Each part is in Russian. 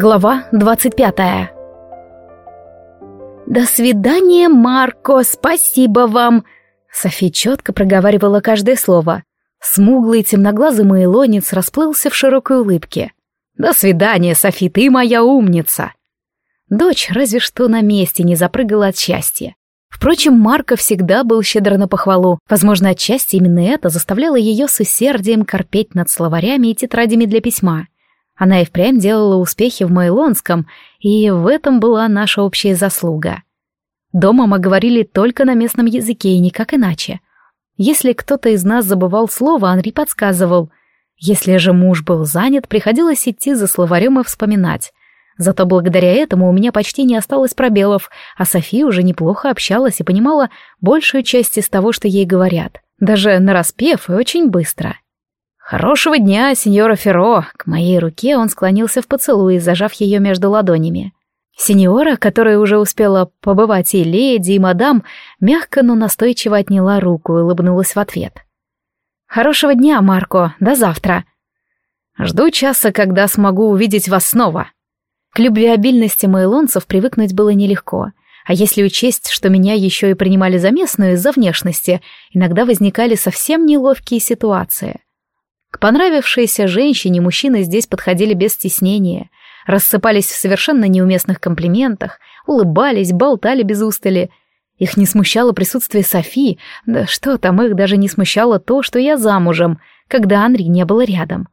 Глава 25 «До свидания, Марко, спасибо вам!» Софи четко проговаривала каждое слово. Смуглый темноглазый маэлонец расплылся в широкой улыбке. «До свидания, Софи, ты моя умница!» Дочь разве что на месте не запрыгала от счастья. Впрочем, Марко всегда был щедр на похвалу. Возможно, отчасти именно это заставляло ее с усердием корпеть над словарями и тетрадями для письма. Она и впрямь делала успехи в Майлонском, и в этом была наша общая заслуга. Дома мы говорили только на местном языке и никак иначе. Если кто-то из нас забывал слово, Анри подсказывал. Если же муж был занят, приходилось идти за словарем и вспоминать. Зато благодаря этому у меня почти не осталось пробелов, а София уже неплохо общалась и понимала большую часть из того, что ей говорят. Даже нараспев и очень быстро. «Хорошего дня, сеньора Ферро!» К моей руке он склонился в поцелуй, зажав ее между ладонями. Сеньора, которая уже успела побывать и леди, и мадам, мягко, но настойчиво отняла руку и улыбнулась в ответ. «Хорошего дня, Марко, до завтра!» «Жду часа, когда смогу увидеть вас снова!» К любвеобильности мейлонцев привыкнуть было нелегко, а если учесть, что меня еще и принимали за местную из-за внешности, иногда возникали совсем неловкие ситуации — к понравившейся женщине мужчины здесь подходили без стеснения, рассыпались в совершенно неуместных комплиментах, улыбались, болтали без устали. Их не смущало присутствие Софи, да что там, их даже не смущало то, что я замужем, когда Анри не было рядом.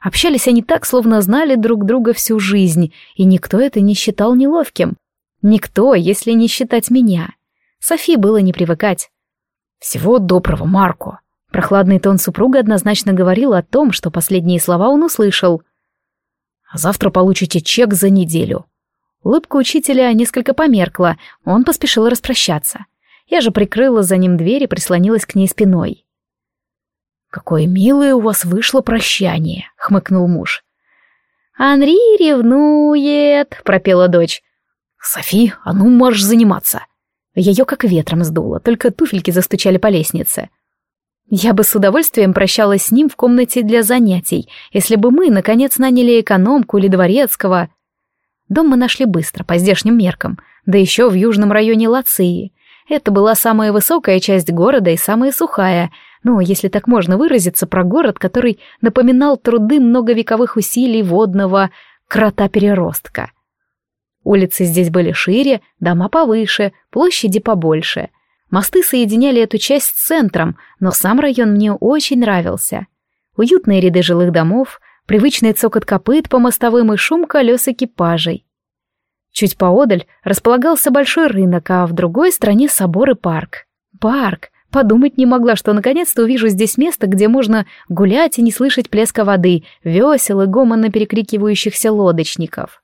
Общались они так, словно знали друг друга всю жизнь, и никто это не считал неловким. Никто, если не считать меня. Софи было не привыкать. «Всего доброго, Марко», Прохладный тон супруга однозначно говорил о том, что последние слова он услышал. «Завтра получите чек за неделю». Улыбка учителя несколько померкла, он поспешил распрощаться. Я же прикрыла за ним дверь и прислонилась к ней спиной. «Какое милое у вас вышло прощание», — хмыкнул муж. «Анри ревнует», — пропела дочь. «Софи, а ну марш заниматься». Ее как ветром сдуло, только туфельки застучали по лестнице. Я бы с удовольствием прощалась с ним в комнате для занятий, если бы мы, наконец, наняли экономку или дворецкого. Дом мы нашли быстро, по здешним меркам, да еще в южном районе Лации. Это была самая высокая часть города и самая сухая, ну, если так можно выразиться, про город, который напоминал труды многовековых усилий водного крота-переростка. Улицы здесь были шире, дома повыше, площади побольше — Мосты соединяли эту часть с центром, но сам район мне очень нравился. Уютные ряды жилых домов, привычный цокот копыт по мостовым и шум колес экипажей. Чуть поодаль располагался большой рынок, а в другой стороне собор и парк. Парк! Подумать не могла, что наконец-то увижу здесь место, где можно гулять и не слышать плеска воды, весел и гомона перекрикивающихся лодочников.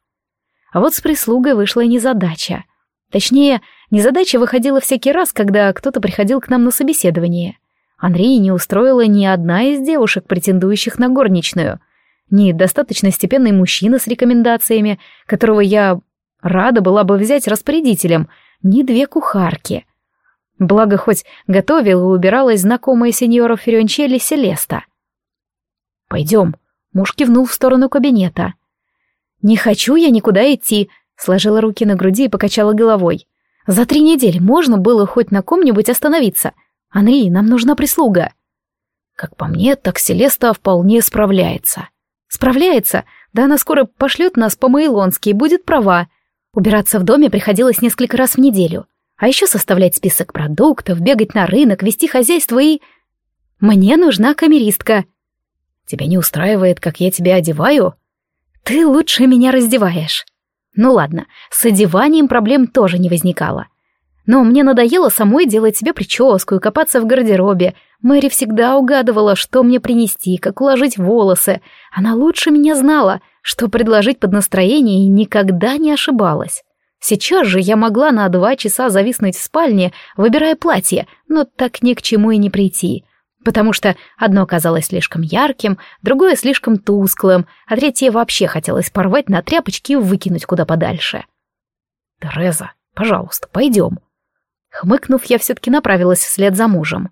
А вот с прислугой вышла незадача. Точнее, Незадача выходила всякий раз, когда кто-то приходил к нам на собеседование. Андрея не устроила ни одна из девушек, претендующих на горничную. Ни достаточно степенный мужчина с рекомендациями, которого я рада была бы взять распорядителем, ни две кухарки. Благо, хоть готовила и убиралась знакомая сеньора Ференчелли Селеста. «Пойдем», — муж кивнул в сторону кабинета. «Не хочу я никуда идти», — сложила руки на груди и покачала головой. За три недели можно было хоть на ком-нибудь остановиться. Анри, нам нужна прислуга. Как по мне, так Селеста вполне справляется. Справляется? Да она скоро пошлет нас по-маилонски и будет права. Убираться в доме приходилось несколько раз в неделю. А еще составлять список продуктов, бегать на рынок, вести хозяйство и... Мне нужна камеристка. Тебя не устраивает, как я тебя одеваю? Ты лучше меня раздеваешь. Ну ладно, с одеванием проблем тоже не возникало. Но мне надоело самой делать себе прическу и копаться в гардеробе. Мэри всегда угадывала, что мне принести, как уложить волосы. Она лучше меня знала, что предложить под настроение и никогда не ошибалась. Сейчас же я могла на два часа зависнуть в спальне, выбирая платье, но так ни к чему и не прийти — потому что одно казалось слишком ярким, другое слишком тусклым, а третье вообще хотелось порвать на тряпочки и выкинуть куда подальше. «Тереза, пожалуйста, пойдем». Хмыкнув, я все-таки направилась вслед за мужем.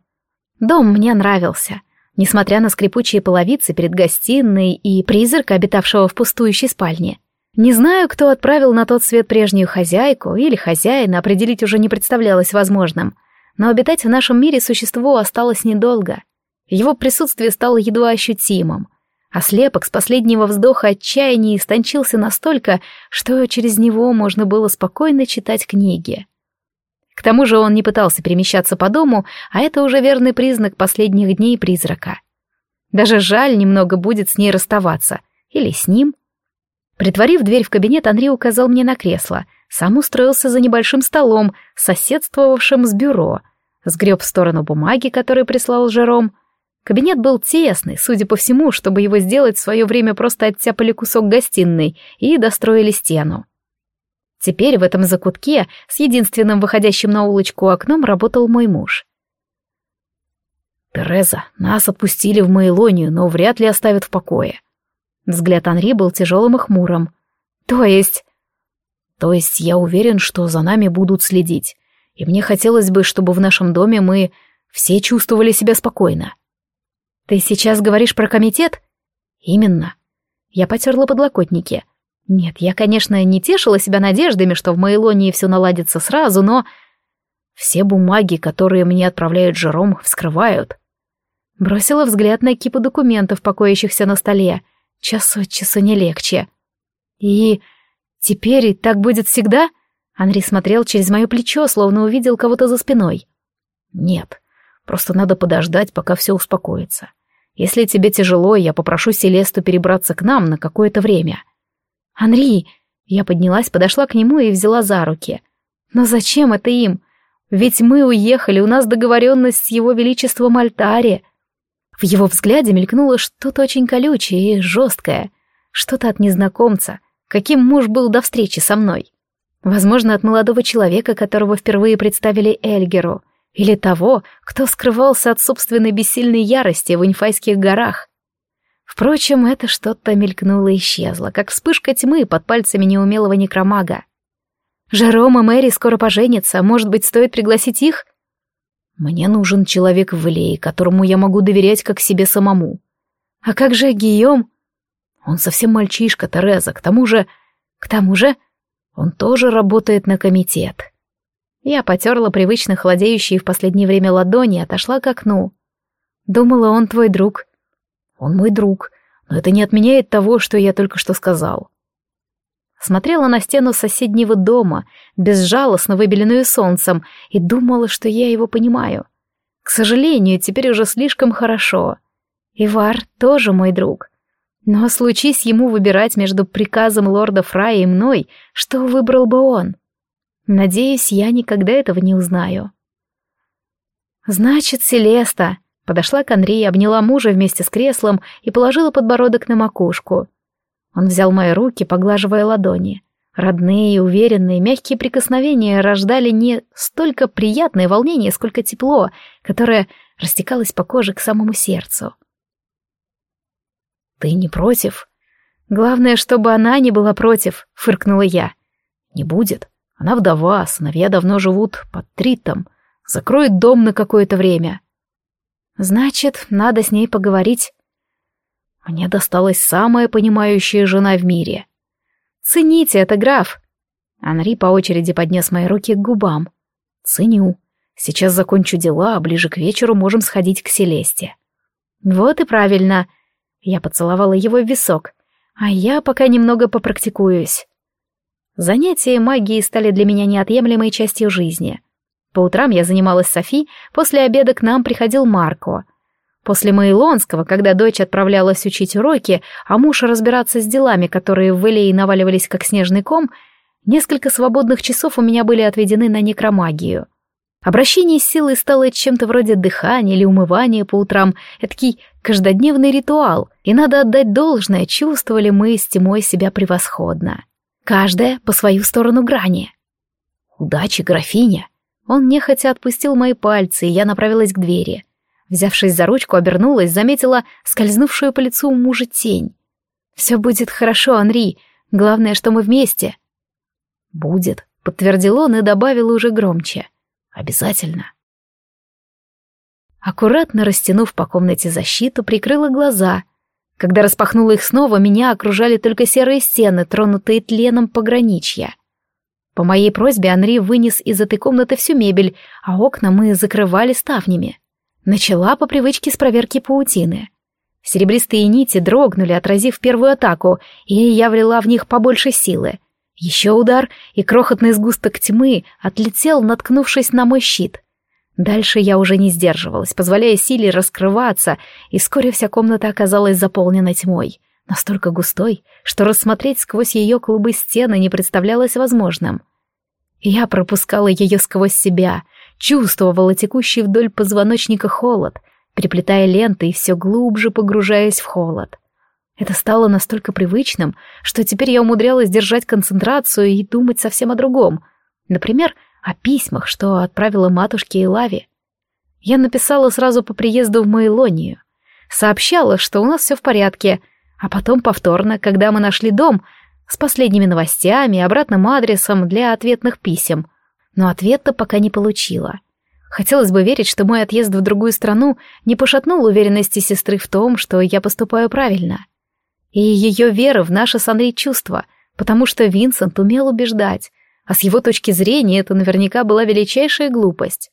Дом мне нравился. Несмотря на скрипучие половицы перед гостиной и призрака, обитавшего в пустующей спальне. Не знаю, кто отправил на тот свет прежнюю хозяйку или хозяина, определить уже не представлялось возможным, но обитать в нашем мире существу осталось недолго. Его присутствие стало едва ощутимым, а слепок с последнего вздоха отчаяния истончился настолько, что через него можно было спокойно читать книги. К тому же он не пытался перемещаться по дому, а это уже верный признак последних дней призрака. Даже жаль немного будет с ней расставаться. Или с ним. Притворив дверь в кабинет, Андрей указал мне на кресло. Сам устроился за небольшим столом, соседствовавшим с бюро. Сгреб в сторону бумаги, которую прислал Жером. Кабинет был тесный, судя по всему, чтобы его сделать в свое время просто оттяпали кусок гостиной и достроили стену. Теперь в этом закутке с единственным выходящим на улочку окном работал мой муж. «Тереза, нас отпустили в Мейлонию, но вряд ли оставят в покое. Взгляд Анри был тяжелым и хмурым. «То есть...» «То есть я уверен, что за нами будут следить, и мне хотелось бы, чтобы в нашем доме мы все чувствовали себя спокойно». «Ты сейчас говоришь про комитет?» «Именно». Я потерла подлокотники. Нет, я, конечно, не тешила себя надеждами, что в Мейлонии все наладится сразу, но... Все бумаги, которые мне отправляют Жером, вскрывают. Бросила взгляд на кипу документов, покоящихся на столе — Час от часу не легче. И теперь так будет всегда? Анри смотрел через мое плечо, словно увидел кого-то за спиной. Нет, просто надо подождать, пока все успокоится. Если тебе тяжело, я попрошу Селесту перебраться к нам на какое-то время. Анри, я поднялась, подошла к нему и взяла за руки. Но зачем это им? Ведь мы уехали, у нас договоренность с его величеством Альтаре. В его взгляде мелькнуло что-то очень колючее и жесткое, что-то от незнакомца, каким муж был до встречи со мной. Возможно, от молодого человека, которого впервые представили Эльгеру, или того, кто скрывался от собственной бессильной ярости в Инфайских горах. Впрочем, это что-то мелькнуло и исчезло, как вспышка тьмы под пальцами неумелого некромага. Жером и Мэри скоро поженятся, может быть, стоит пригласить их? Мне нужен человек в Илее, которому я могу доверять как себе самому. А как же Гийом? Он совсем мальчишка, Тереза, к тому же... К тому же... Он тоже работает на комитет. Я потерла привычно холодеющие в последнее время ладони и отошла к окну. Думала, он твой друг. Он мой друг, но это не отменяет того, что я только что сказал смотрела на стену соседнего дома, безжалостно выбеленную солнцем, и думала, что я его понимаю. К сожалению, теперь уже слишком хорошо. Ивар тоже мой друг. Но случись ему выбирать между приказом лорда Фрая и мной, что выбрал бы он? Надеюсь, я никогда этого не узнаю. «Значит, Селеста», — подошла к Андрею, обняла мужа вместе с креслом и положила подбородок на макушку. Он взял мои руки, поглаживая ладони. Родные, уверенные, мягкие прикосновения рождали не столько приятное волнение, сколько тепло, которое растекалось по коже к самому сердцу. «Ты не против?» «Главное, чтобы она не была против», — фыркнула я. «Не будет. Она вдова, сыновья давно живут под Тритом. Закроет дом на какое-то время». «Значит, надо с ней поговорить». Мне досталась самая понимающая жена в мире. Цените это, граф. Анри по очереди поднес мои руки к губам. Ценю. Сейчас закончу дела, а ближе к вечеру можем сходить к Селесте. Вот и правильно. Я поцеловала его в висок. А я пока немного попрактикуюсь. Занятия магией стали для меня неотъемлемой частью жизни. По утрам я занималась Софи, после обеда к нам приходил Марко — После Мейлонского, когда дочь отправлялась учить уроки, а муж разбираться с делами, которые в Элее наваливались как снежный ком, несколько свободных часов у меня были отведены на некромагию. Обращение с силой стало чем-то вроде дыхания или умывания по утрам, этакий каждодневный ритуал, и надо отдать должное, чувствовали мы с Тимой себя превосходно. Каждая по свою сторону грани. «Удачи, графиня!» Он нехотя отпустил мои пальцы, и я направилась к двери. Взявшись за ручку, обернулась, заметила скользнувшую по лицу мужа тень. «Все будет хорошо, Анри. Главное, что мы вместе». «Будет», — подтвердил он и добавил уже громче. «Обязательно». Аккуратно растянув по комнате защиту, прикрыла глаза. Когда распахнула их снова, меня окружали только серые стены, тронутые тленом пограничья. По моей просьбе Анри вынес из этой комнаты всю мебель, а окна мы закрывали ставнями. Начала по привычке с проверки паутины. Серебристые нити дрогнули, отразив первую атаку, и я влила в них побольше силы. Еще удар, и крохотный сгусток тьмы отлетел, наткнувшись на мой щит. Дальше я уже не сдерживалась, позволяя силе раскрываться, и вскоре вся комната оказалась заполнена тьмой, настолько густой, что рассмотреть сквозь ее клубы стены не представлялось возможным. Я пропускала ее сквозь себя, чувствовала текущий вдоль позвоночника холод, переплетая ленты и все глубже погружаясь в холод. Это стало настолько привычным, что теперь я умудрялась держать концентрацию и думать совсем о другом. Например, о письмах, что отправила матушке и Лаве. Я написала сразу по приезду в Мейлонию. Сообщала, что у нас все в порядке, а потом повторно, когда мы нашли дом, с последними новостями обратным адресом для ответных писем. Но ответа пока не получила. Хотелось бы верить, что мой отъезд в другую страну не пошатнул уверенности сестры в том, что я поступаю правильно. И ее вера в наше с Анри чувство, потому что Винсент умел убеждать, а с его точки зрения это наверняка была величайшая глупость.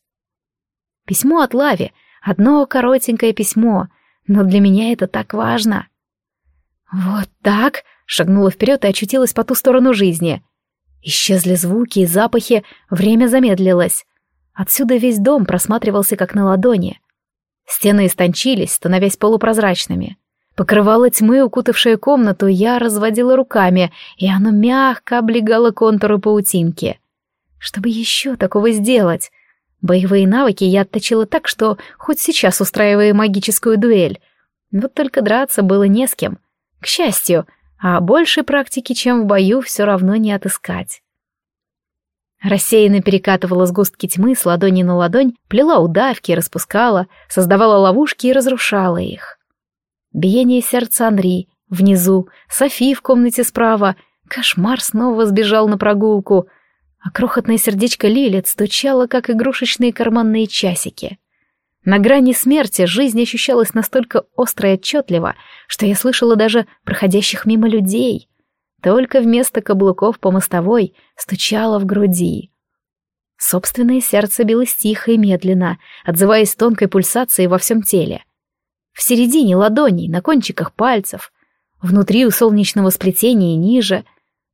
Письмо от Лави, одно коротенькое письмо, но для меня это так важно. Вот так, шагнула вперед и очутилась по ту сторону жизни. Исчезли звуки и запахи, время замедлилось. Отсюда весь дом просматривался как на ладони. Стены истончились, становясь полупрозрачными. Покрывало тьмы, укутавшее комнату, я разводила руками, и оно мягко облегало контуры паутинки. Чтобы еще такого сделать? Боевые навыки я отточила так, что хоть сейчас устраивая магическую дуэль. Вот только драться было не с кем. К счастью, а большей практики, чем в бою, все равно не отыскать. Рассеянно перекатывала сгустки тьмы с ладони на ладонь, плела удавки, распускала, создавала ловушки и разрушала их. Биение сердца Анри, внизу, Софи в комнате справа. Кошмар снова сбежал на прогулку, а крохотное сердечко Лилит стучало, как игрушечные карманные часики. На грани смерти жизнь ощущалась настолько остро и отчетливо, что я слышала даже проходящих мимо людей. Только вместо каблуков по мостовой стучало в груди. Собственное сердце билось тихо и медленно, отзываясь тонкой пульсацией во всем теле — в середине ладоней, на кончиках пальцев, внутри у солнечного сплетения ниже.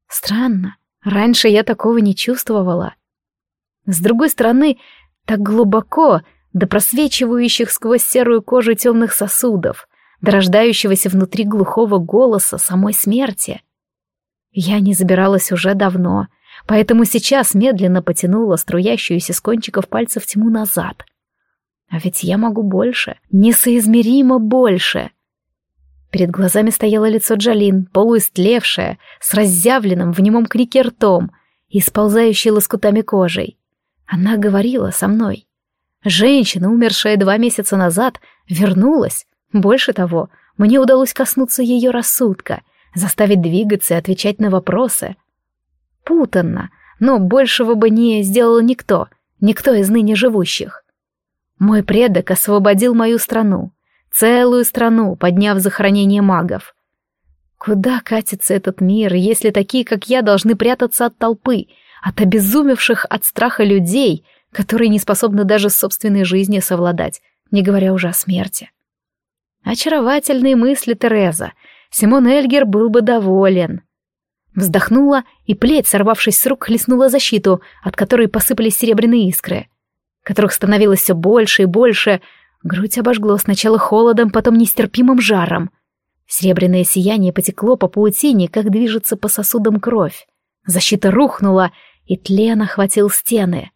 Странно, раньше я такого не чувствовала. С другой стороны, так глубоко, до просвечивающих сквозь серую кожу темных сосудов, до рождающегося внутри глухого голоса самой смерти. Я не забиралась уже давно, поэтому сейчас медленно потянула струящуюся с кончиков пальцев тьму назад — а ведь я могу больше, несоизмеримо больше. Перед глазами стояло лицо Джалин, полуистлевшее, с разъявленным в немом крике ртом и сползающей лоскутами кожей. Она говорила со мной. Женщина, умершая два месяца назад, вернулась. Больше того, мне удалось коснуться ее рассудка, заставить двигаться и отвечать на вопросы. Путанно, но большего бы не сделал никто, никто из ныне живущих. Мой предок освободил мою страну, целую страну, подняв захоронение магов. Куда катится этот мир, если такие, как я, должны прятаться от толпы, от обезумевших от страха людей, которые не способны даже с собственной жизнью совладать, не говоря уже о смерти? Очаровательные мысли Тереза. Симон Эльгер был бы доволен. Вздохнула, и плеть, сорвавшись с рук, хлестнула защиту, от которой посыпались серебряные искры которых становилось все больше и больше. Грудь обожгло сначала холодом, потом нестерпимым жаром. Серебряное сияние потекло по паутине, как движется по сосудам кровь. Защита рухнула, и тлен охватил стены.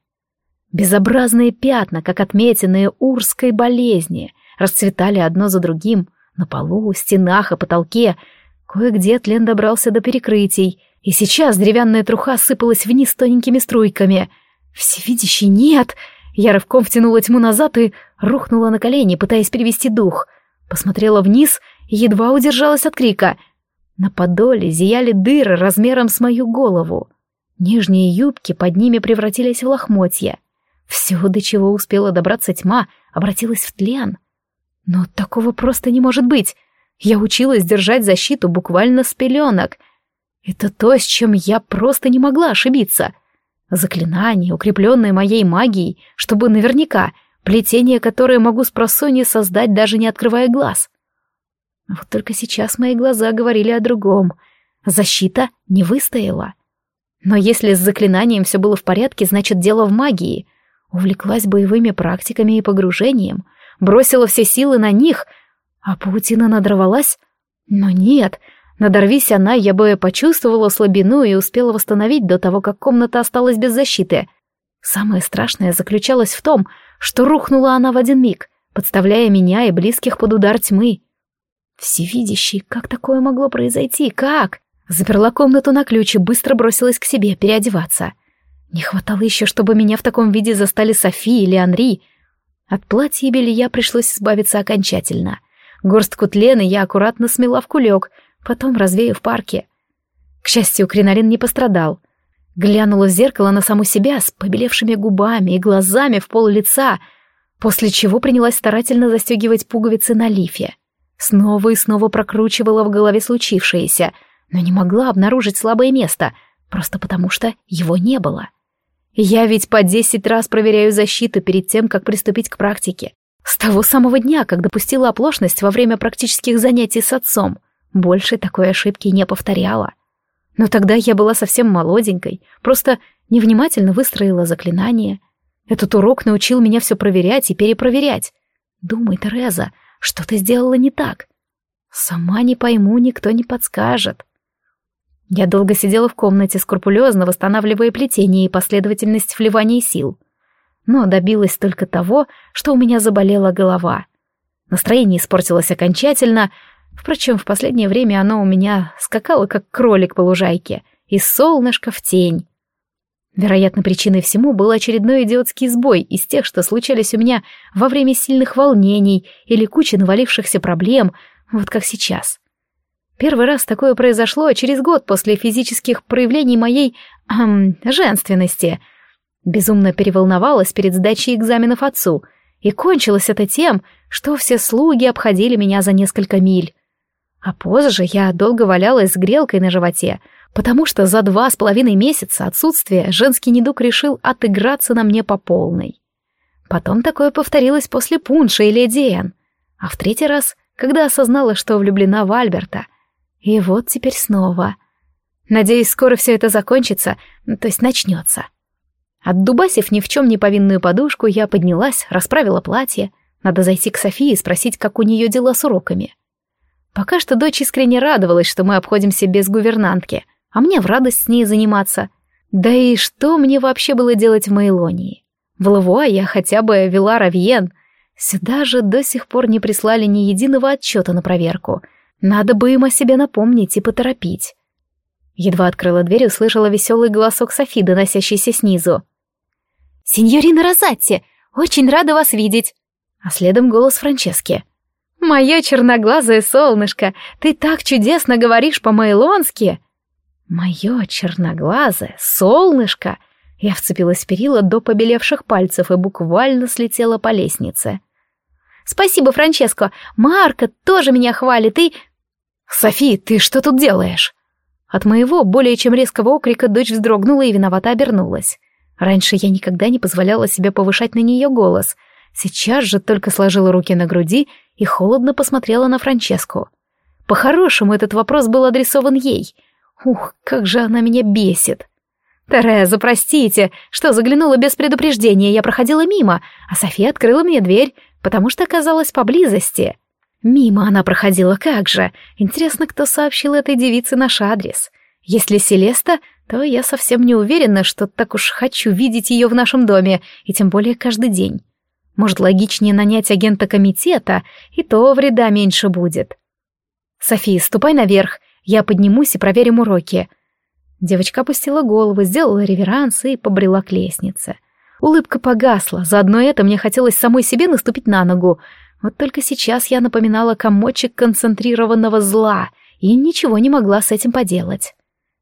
Безобразные пятна, как отметины урской болезни, расцветали одно за другим на полу, стенах и потолке. Кое-где тлен добрался до перекрытий, и сейчас деревянная труха сыпалась вниз тоненькими струйками. «Всевидящий, нет!» Я рывком втянула тьму назад и рухнула на колени, пытаясь перевести дух. Посмотрела вниз и едва удержалась от крика. На подоле зияли дыры размером с мою голову. Нижние юбки под ними превратились в лохмотья. Все, до чего успела добраться тьма, обратилось в тлен. Но такого просто не может быть. Я училась держать защиту буквально с пеленок. Это то, с чем я просто не могла ошибиться. Заклинание, укрепленное моей магией, чтобы наверняка, плетение, которое могу с просонья создать, даже не открывая глаз. Вот только сейчас мои глаза говорили о другом. Защита не выстояла. Но если с заклинанием все было в порядке, значит дело в магии. Увлеклась боевыми практиками и погружением, бросила все силы на них, а паутина надорвалась. Но нет, надорвись она, я бы почувствовала слабину и успела восстановить до того, как комната осталась без защиты. Самое страшное заключалось в том, что рухнула она в один миг, подставляя меня и близких под удар тьмы. Всевидящий, как такое могло произойти? Как? Заперла комнату на ключ и быстро бросилась к себе переодеваться. Не хватало еще, чтобы меня в таком виде застали Софи или Анри. От платья и белья пришлось избавиться окончательно. Горстку тлена я аккуратно смела в кулек, потом развею в парке. К счастью, кринолин не пострадал. Глянула в зеркало на саму себя с побелевшими губами и глазами в пол лица, после чего принялась старательно застегивать пуговицы на лифе. Снова и снова прокручивала в голове случившееся — но не могла обнаружить слабое место, просто потому что его не было. Я ведь по десять раз проверяю защиту перед тем, как приступить к практике. С того самого дня, как допустила оплошность во время практических занятий с отцом, больше такой ошибки не повторяла. Но тогда я была совсем молоденькой, просто невнимательно выстроила заклинание. Этот урок научил меня все проверять и перепроверять. Думай, Тереза, что ты сделала не так? Сама не пойму, никто не подскажет. Я долго сидела в комнате, скрупулезно восстанавливая плетение и последовательность вливания сил. Но добилась только того, что у меня заболела голова. Настроение испортилось окончательно, впрочем, в последнее время оно у меня скакало, как кролик по лужайке, из солнышка в тень. Вероятно, причиной всему был очередной идиотский сбой из тех, что случались у меня во время сильных волнений или кучи навалившихся проблем, вот как сейчас. Первый раз такое произошло через год после физических проявлений моей... Эм, женственности. Безумно переволновалась перед сдачей экзаменов отцу, и кончилось это тем, что все слуги обходили меня за несколько миль. А позже я долго валялась с грелкой на животе, потому что за два с половиной месяца отсутствия женский недуг решил отыграться на мне по полной. Потом такое повторилось после пунша и леди а в третий раз, когда осознала, что влюблена в Альберта, и вот теперь снова. Надеюсь, скоро все это закончится, то есть начнется. Отдубасив ни в чем не повинную подушку, я поднялась, расправила платье. Надо зайти к Софии и спросить, как у нее дела с уроками. Пока что дочь искренне радовалась, что мы обходимся без гувернантки, а мне в радость с ней заниматься. Да и что мне вообще было делать в Мейлонии? В Лавуа я хотя бы вела Равьен. Сюда же до сих пор не прислали ни единого отчета на проверку — надо бы им о себе напомнить и поторопить. Едва открыла дверь услышала веселый голосок Софи, доносящийся снизу. «Синьорина Розатти, очень рада вас видеть!» А следом голос Франчески. «Мое черноглазое солнышко, ты так чудесно говоришь по-майлонски!» «Мое черноглазое солнышко!» Я вцепилась в перила до побелевших пальцев и буквально слетела по лестнице. «Спасибо, Франческо! Марка тоже меня хвалит и...» «Софи, ты что тут делаешь?» От моего более чем резкого окрика дочь вздрогнула и виновато обернулась. Раньше я никогда не позволяла себе повышать на нее голос. Сейчас же только сложила руки на груди и холодно посмотрела на Франческу. По-хорошему, этот вопрос был адресован ей. Ух, как же она меня бесит. «Тереза, простите, что заглянула без предупреждения, я проходила мимо, а София открыла мне дверь, потому что оказалась поблизости». Мимо она проходила, как же. Интересно, кто сообщил этой девице наш адрес. Если Селеста, то я совсем не уверена, что так уж хочу видеть ее в нашем доме, и тем более каждый день. Может, логичнее нанять агента комитета, и то вреда меньше будет. «София, ступай наверх, я поднимусь и проверим уроки». Девочка опустила голову, сделала реверанс и побрела к лестнице. Улыбка погасла, заодно это мне хотелось самой себе наступить на ногу, вот только сейчас я напоминала комочек концентрированного зла и ничего не могла с этим поделать.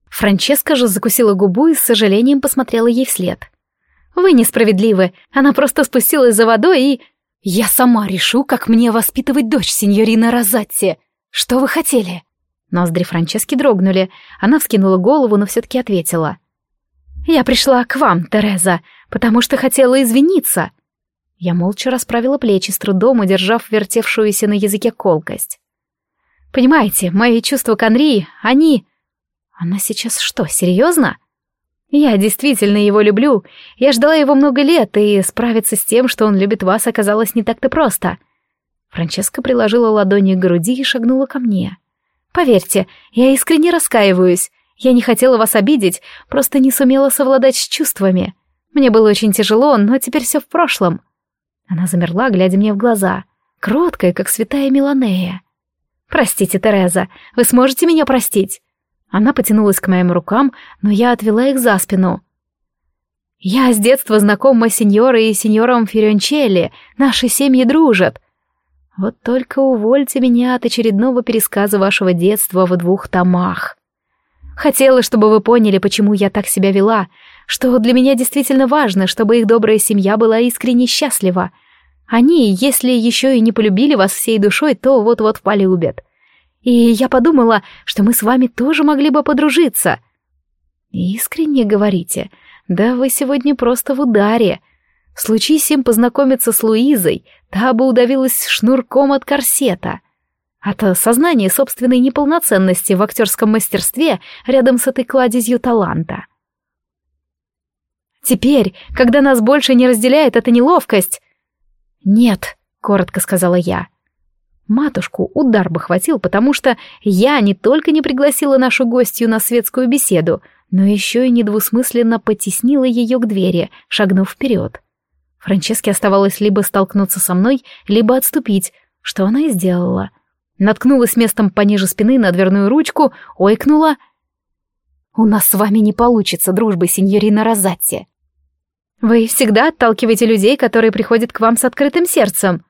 Франческа же закусила губу и с сожалением посмотрела ей вслед. «Вы несправедливы. Она просто спустилась за водой и...» «Я сама решу, как мне воспитывать дочь сеньорина Розатти», Что вы хотели?» Ноздри Франчески дрогнули. Она вскинула голову, но все-таки ответила. «Я пришла к вам, Тереза, потому что хотела извиниться». Я молча расправила плечи, с трудом удержав вертевшуюся на языке колкость. «Понимаете, мои чувства к Анри, они...» «Она сейчас что, серьезно?» «Я действительно его люблю. Я ждала его много лет, и справиться с тем, что он любит вас, оказалось не так-то просто». Франческа приложила ладони к груди и шагнула ко мне. Поверьте, я искренне раскаиваюсь. Я не хотела вас обидеть, просто не сумела совладать с чувствами. Мне было очень тяжело, но теперь все в прошлом. Она замерла, глядя мне в глаза, кроткая, как святая Меланея. «Простите, Тереза, вы сможете меня простить?» Она потянулась к моим рукам, но я отвела их за спину. «Я с детства знакома с сеньорой и сеньором Ференчелли, наши семьи дружат. Вот только увольте меня от очередного пересказа вашего детства в двух томах. Хотела, чтобы вы поняли, почему я так себя вела, что для меня действительно важно, чтобы их добрая семья была искренне счастлива. Они, если еще и не полюбили вас всей душой, то вот-вот полюбят. И я подумала, что мы с вами тоже могли бы подружиться. Искренне говорите, да вы сегодня просто в ударе. Случись им познакомиться с Луизой, та бы удавилась шнурком от корсета. От сознания собственной неполноценности в актерском мастерстве рядом с этой кладезью таланта. Теперь, когда нас больше не разделяет эта неловкость... «Нет», — коротко сказала я. Матушку удар бы хватил, потому что я не только не пригласила нашу гостью на светскую беседу, но еще и недвусмысленно потеснила ее к двери, шагнув вперед. Франческе оставалось либо столкнуться со мной, либо отступить, что она и сделала. Наткнулась местом пониже спины на дверную ручку, ойкнула. «У нас с вами не получится дружбы, сеньорина Розатти». «Вы всегда отталкиваете людей, которые приходят к вам с открытым сердцем»,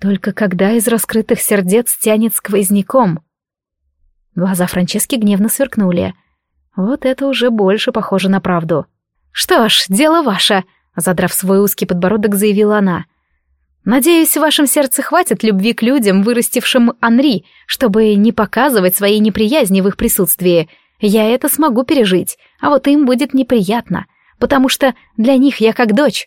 только когда из раскрытых сердец тянет сквозняком. Глаза Франчески гневно сверкнули. Вот это уже больше похоже на правду. «Что ж, дело ваше», Задрав свой узкий подбородок, заявила она. «Надеюсь, в вашем сердце хватит любви к людям, вырастившим Анри, чтобы не показывать своей неприязни в их присутствии. Я это смогу пережить, а вот им будет неприятно, потому что для них я как дочь».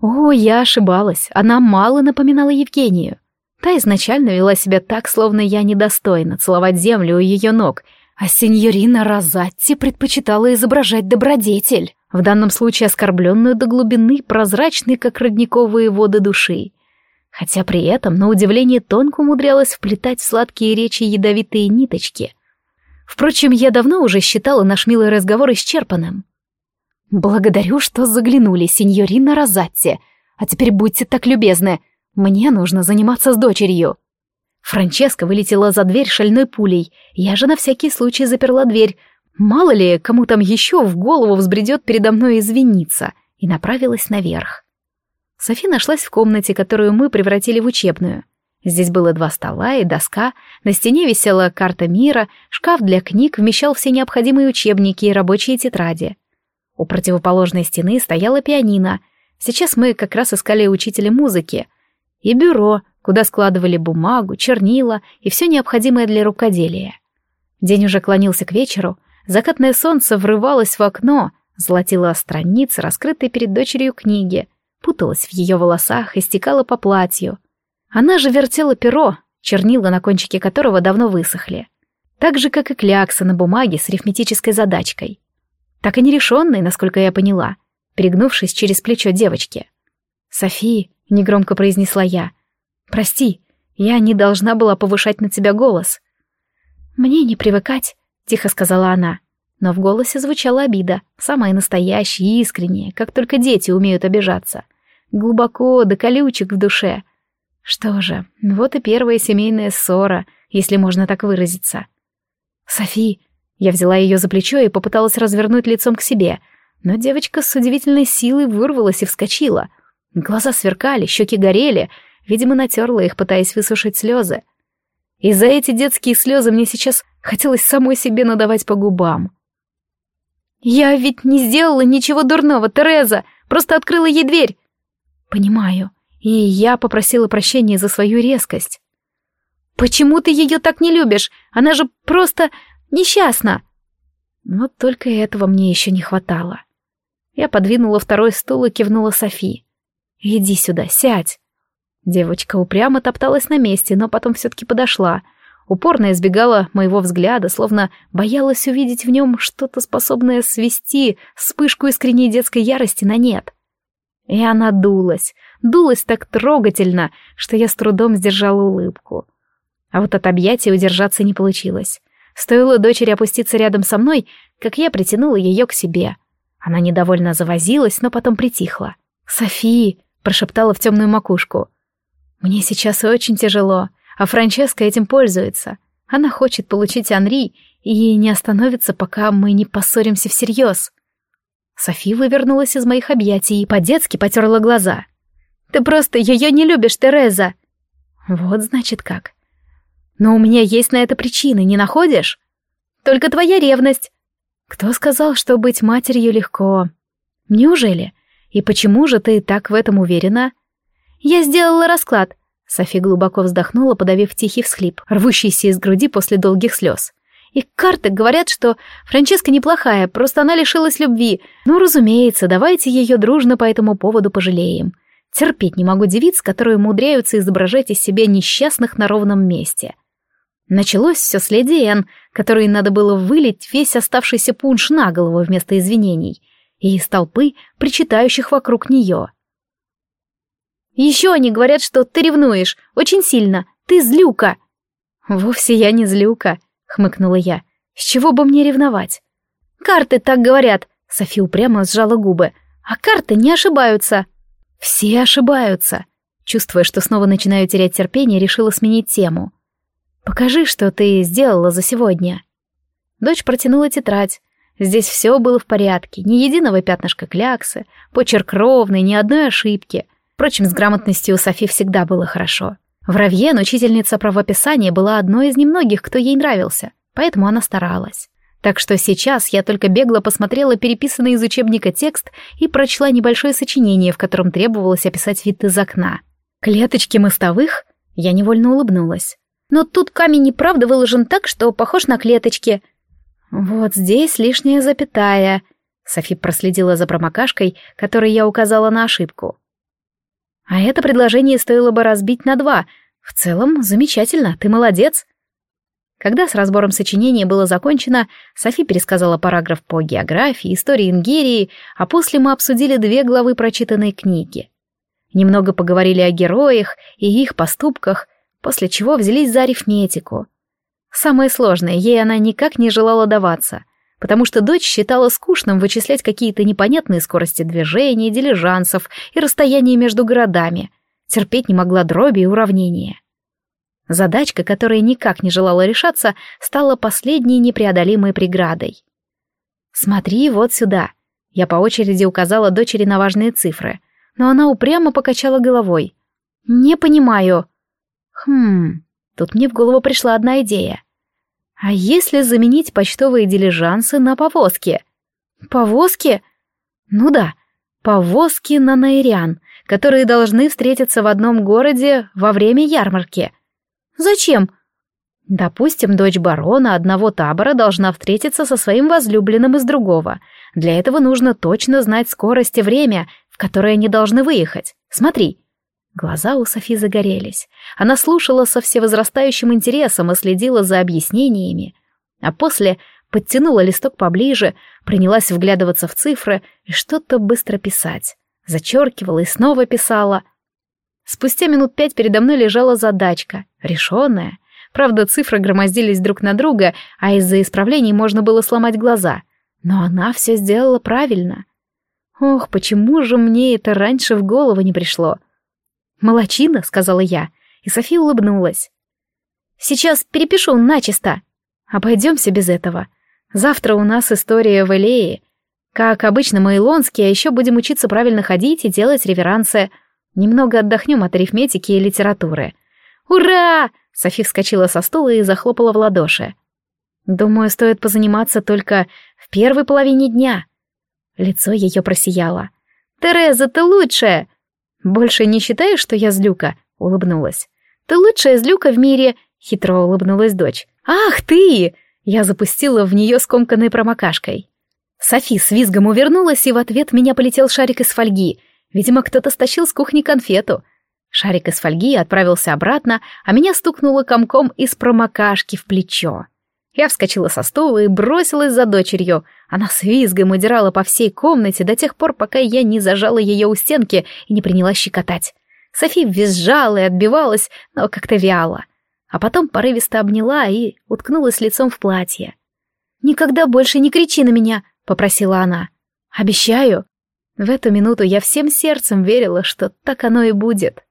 О, я ошибалась, она мало напоминала Евгению. Та изначально вела себя так, словно я недостойна целовать землю у ее ног, а сеньорина Розатти предпочитала изображать добродетель в данном случае оскорбленную до глубины, прозрачной, как родниковые воды души. Хотя при этом, на удивление, тонко умудрялась вплетать в сладкие речи ядовитые ниточки. Впрочем, я давно уже считала наш милый разговор исчерпанным. «Благодарю, что заглянули, сеньорина Розатти. А теперь будьте так любезны. Мне нужно заниматься с дочерью». Франческа вылетела за дверь шальной пулей. Я же на всякий случай заперла дверь, Мало ли, кому там еще в голову взбредет передо мной извиниться, и направилась наверх. Софи нашлась в комнате, которую мы превратили в учебную. Здесь было два стола и доска, на стене висела карта мира, шкаф для книг вмещал все необходимые учебники и рабочие тетради. У противоположной стены стояла пианино. Сейчас мы как раз искали учителя музыки. И бюро, куда складывали бумагу, чернила и все необходимое для рукоделия. День уже клонился к вечеру, Закатное солнце врывалось в окно, золотило страницы, раскрытые перед дочерью книги, путалось в ее волосах и стекало по платью. Она же вертела перо, чернила на кончике которого давно высохли. Так же, как и клякса на бумаге с арифметической задачкой. Так и нерешенной, насколько я поняла, перегнувшись через плечо девочки. «Софи», — негромко произнесла я, — «прости, я не должна была повышать на тебя голос». «Мне не привыкать», — тихо сказала она. Но в голосе звучала обида, самая настоящая и искренняя, как только дети умеют обижаться. Глубоко, до колючек в душе. Что же, вот и первая семейная ссора, если можно так выразиться. «Софи!» Я взяла ее за плечо и попыталась развернуть лицом к себе, но девочка с удивительной силой вырвалась и вскочила. Глаза сверкали, щеки горели, видимо, натерла их, пытаясь высушить слезы. И за эти детские слезы мне сейчас хотелось самой себе надавать по губам. «Я ведь не сделала ничего дурного, Тереза, просто открыла ей дверь». «Понимаю, и я попросила прощения за свою резкость». Почему ты ее так не любишь? Она же просто несчастна!» Вот только этого мне еще не хватало. Я подвинула второй стул и кивнула Софи. «Иди сюда, сядь!» Девочка упрямо топталась на месте, но потом все-таки подошла. Упорно избегала моего взгляда, словно боялась увидеть в нем что-то способное свести вспышку искренней детской ярости на нет. И она дулась, дулась так трогательно, что я с трудом сдержала улыбку. А вот от объятия удержаться не получилось. Стоило дочери опуститься рядом со мной, как я притянула ее к себе. Она недовольно завозилась, но потом притихла. «Софи!» — прошептала в темную макушку. «Мне сейчас очень тяжело, а Франческа этим пользуется. Она хочет получить Анри и не остановится, пока мы не поссоримся всерьез». Софи вывернулась из моих объятий и по-детски потерла глаза. «Ты просто ее не любишь, Тереза!» «Вот значит как. Но у меня есть на это причины, не находишь? Только твоя ревность. Кто сказал, что быть матерью легко? Неужели? И почему же ты так в этом уверена? Я сделала расклад. Софи глубоко вздохнула, подавив тихий всхлип, рвущийся из груди после долгих слез. И карты говорят, что Франческа неплохая, просто она лишилась любви. Ну, разумеется, давайте ее дружно по этому поводу пожалеем. Терпеть не могу девиц, которые умудряются изображать из себя несчастных на ровном месте. Началось все с леди Энн, которой надо было вылить весь оставшийся пунш на голову вместо извинений, и из толпы, причитающих вокруг нее. «Еще они говорят, что ты ревнуешь, очень сильно, ты злюка!» «Вовсе я не злюка», — хмыкнула я. «С чего бы мне ревновать?» «Карты так говорят», — Софи упрямо сжала губы. «А карты не ошибаются». «Все ошибаются». Чувствуя, что снова начинаю терять терпение, решила сменить тему. «Покажи, что ты сделала за сегодня». Дочь протянула тетрадь. Здесь все было в порядке, ни единого пятнышка кляксы, почерк ровный, ни одной ошибки. Впрочем, с грамотностью у Софи всегда было хорошо. В Равьен учительница правописания была одной из немногих, кто ей нравился, поэтому она старалась. Так что сейчас я только бегло посмотрела переписанный из учебника текст и прочла небольшое сочинение, в котором требовалось описать вид из окна. «Клеточки мостовых?» Я невольно улыбнулась. Но тут камень и правда выложен так, что похож на клеточки. Вот здесь лишняя запятая. Софи проследила за промокашкой, которой я указала на ошибку. А это предложение стоило бы разбить на два. В целом, замечательно, ты молодец. Когда с разбором сочинения было закончено, Софи пересказала параграф по географии, истории Ингерии, а после мы обсудили две главы прочитанной книги. Немного поговорили о героях и их поступках, после чего взялись за арифметику. Самое сложное, ей она никак не желала даваться, потому что дочь считала скучным вычислять какие-то непонятные скорости движения, дилижансов и расстояния между городами, терпеть не могла дроби и уравнения. Задачка, которая никак не желала решаться, стала последней непреодолимой преградой. «Смотри вот сюда», — я по очереди указала дочери на важные цифры, но она упрямо покачала головой. «Не понимаю», Хм, тут мне в голову пришла одна идея. А если заменить почтовые дилижансы на повозки? Повозки? Ну да, повозки на Найрян, которые должны встретиться в одном городе во время ярмарки. Зачем? Допустим, дочь барона одного табора должна встретиться со своим возлюбленным из другого. Для этого нужно точно знать скорость и время, в которое они должны выехать. Смотри, Глаза у Софи загорелись. Она слушала со всевозрастающим интересом и следила за объяснениями. А после подтянула листок поближе, принялась вглядываться в цифры и что-то быстро писать. Зачеркивала и снова писала. Спустя минут пять передо мной лежала задачка, решенная. Правда, цифры громоздились друг на друга, а из-за исправлений можно было сломать глаза. Но она все сделала правильно. Ох, почему же мне это раньше в голову не пришло? «Молодчина», — сказала я, и София улыбнулась. «Сейчас перепишу начисто. Обойдемся без этого. Завтра у нас история в Элее. Как обычно, мы илонские, а еще будем учиться правильно ходить и делать реверансы. Немного отдохнем от арифметики и литературы». «Ура!» — Софи вскочила со стула и захлопала в ладоши. «Думаю, стоит позаниматься только в первой половине дня». Лицо ее просияло. «Тереза, ты лучшая! «Больше не считаешь, что я злюка?» — улыбнулась. «Ты лучшая злюка в мире. Хитро улыбнулась дочь. «Ах ты!» Я запустила в нее скомканной промокашкой. Софи с визгом увернулась, и в ответ меня полетел шарик из фольги. Видимо, кто-то стащил с кухни конфету. Шарик из фольги отправился обратно, а меня стукнуло комком из промокашки в плечо. Я вскочила со стула и бросилась за дочерью. Она с визгом удирала по всей комнате до тех пор, пока я не зажала ее у стенки и не принялась щекотать. Софи визжала и отбивалась, но как-то вяло. А потом порывисто обняла и уткнулась лицом в платье. «Никогда больше не кричи на меня», — попросила она. «Обещаю». В эту минуту я всем сердцем верила, что так оно и будет.